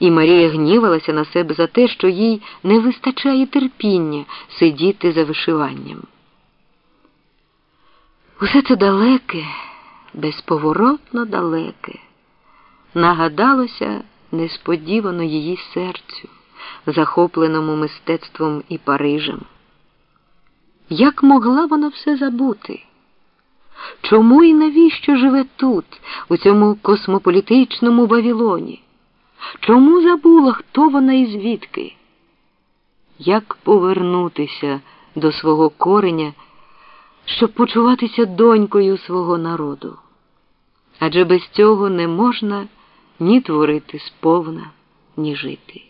і Марія гнівалася на себе за те, що їй не вистачає терпіння сидіти за вишиванням. Усе це далеке, безповоротно далеке, нагадалося несподівано її серцю, захопленому мистецтвом і Парижем. Як могла вона все забути? Чому і навіщо живе тут, у цьому космополітичному Вавилоні? Чому забула, хто вона і звідки? Як повернутися до свого кореня, щоб почуватися донькою свого народу? Адже без цього не можна ні творити сповна, ні жити.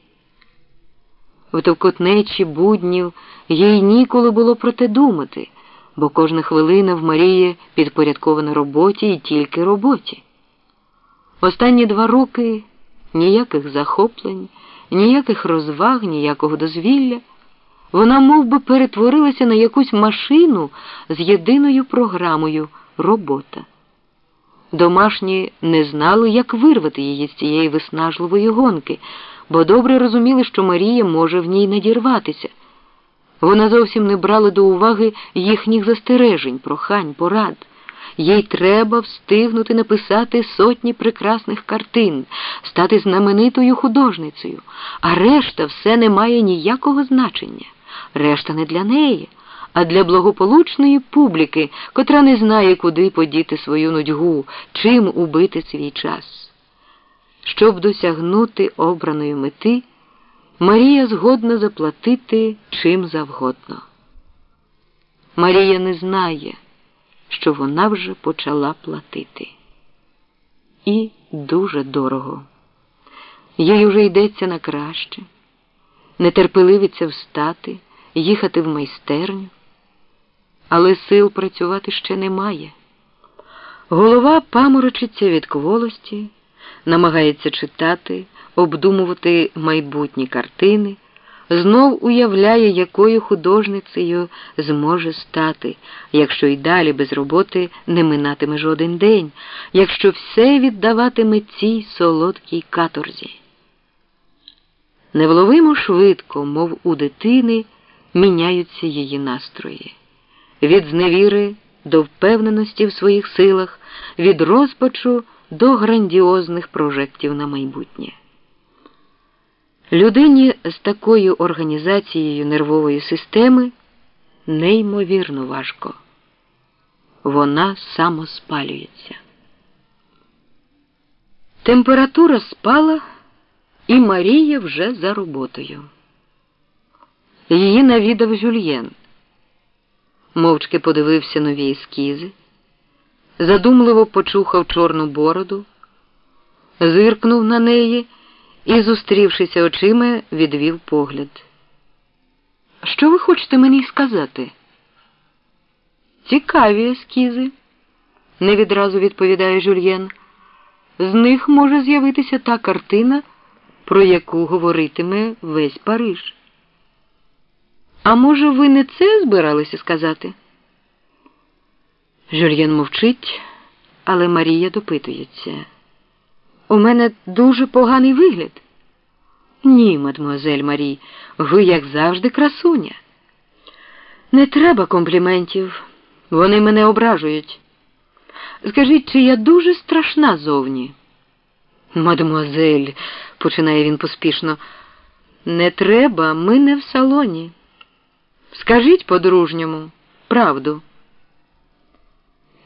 В товкотнечі буднів їй ніколи було про те думати, бо кожна хвилина в Марії підпорядкована роботі і тільки роботі. Останні два роки ніяких захоплень, ніяких розваг, ніякого дозвілля. Вона мов би, перетворилася на якусь машину з єдиною програмою робота. Домашні не знали, як вирвати її з цієї виснажливої гонки, бо добре розуміли, що Марія може в ній надірватися. Вона зовсім не брала до уваги їхніх застережень, прохань, порад. Їй треба встигнути написати сотні прекрасних картин, стати знаменитою художницею, а решта все не має ніякого значення. Решта не для неї, а для благополучної публіки, котра не знає, куди подіти свою нудьгу, чим убити свій час. Щоб досягнути обраної мети, Марія згодна заплатити чим завгодно. Марія не знає що вона вже почала платити. І дуже дорого. Їй уже йдеться на краще, нетерпеливиться встати, їхати в майстерню, але сил працювати ще немає. Голова паморочиться від кволості, намагається читати, обдумувати майбутні картини знов уявляє, якою художницею зможе стати, якщо й далі без роботи не минатиме жоден день, якщо все віддаватиме цій солодкій каторзі. Невловимо швидко, мов у дитини, міняються її настрої. Від зневіри до впевненості в своїх силах, від розпачу до грандіозних прожектів на майбутнє. Людині з такою організацією нервової системи неймовірно важко. Вона самоспалюється. Температура спала, і Марія вже за роботою. Її навідав Жюльєн. Мовчки подивився нові ескізи, задумливо почухав чорну бороду, зиркнув на неї і, зустрівшися очима, відвів погляд. Що ви хочете мені сказати? Цікаві ескізи, не відразу відповідає Жюльєн. З них може з'явитися та картина, про яку говоритиме весь Париж. А може, ви не це збиралися сказати? Жюльєн мовчить, але Марія допитується. У мене дуже поганий вигляд. Ні, мадмуазель Марі, ви, як завжди, красуня. Не треба компліментів, вони мене ображують. Скажіть, чи я дуже страшна зовні? Мадмуазель, починає він поспішно, не треба, ми не в салоні. Скажіть по-дружньому правду.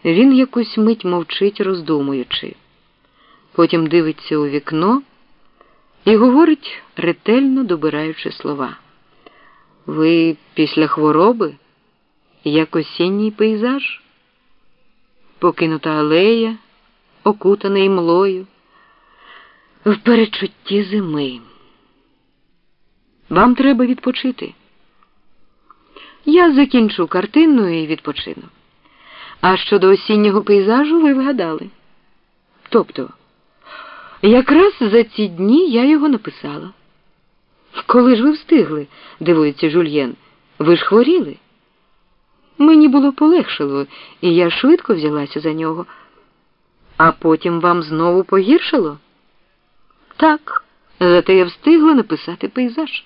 Він якусь мить мовчить, роздумуючи потім дивиться у вікно і говорить, ретельно добираючи слова. Ви після хвороби, як осінній пейзаж, покинута алея, окутана імлою, в перечутті зими. Вам треба відпочити. Я закінчу картину і відпочину. А щодо осіннього пейзажу ви вгадали. Тобто. Якраз за ці дні я його написала. Коли ж ви встигли, дивується Жульєн, ви ж хворіли? Мені було полегшило, і я швидко взялася за нього. А потім вам знову погіршило? Так, Зате я встигла написати пейзаж.